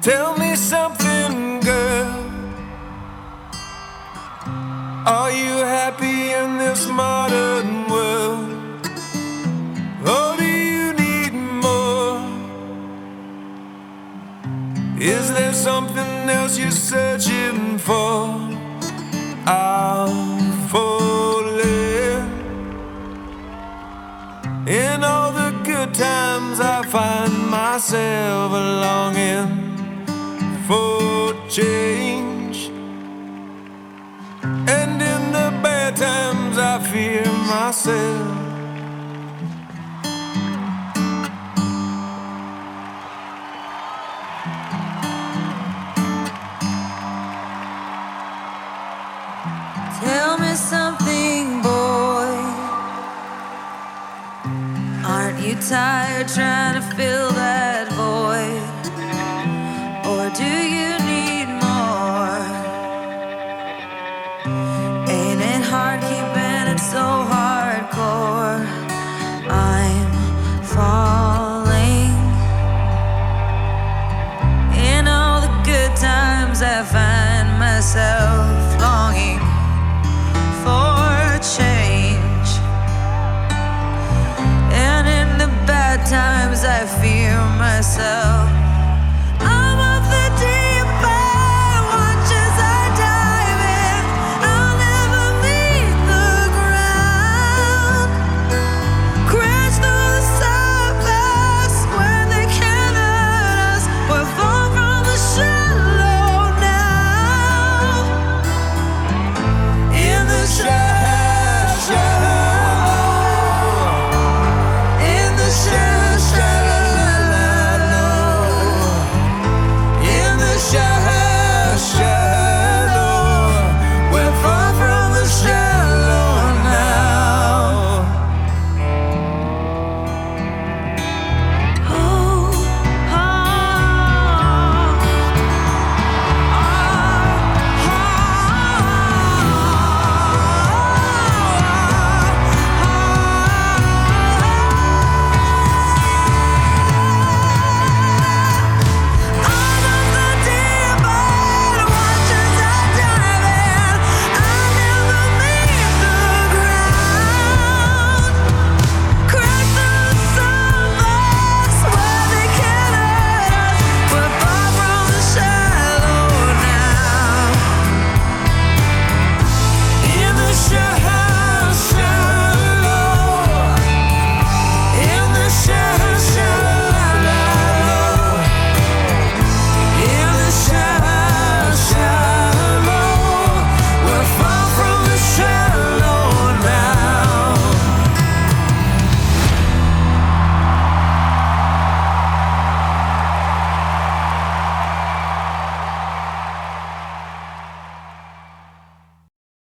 Tell me something, girl. Are you happy in this modern world? Or do you need more? Is there something else you're searching for? I'm falling. In all the good times, I find myself longing for change. And in the bad times, I fear myself. Tell me something, boy. Aren't you tired Sometimes I fear myself.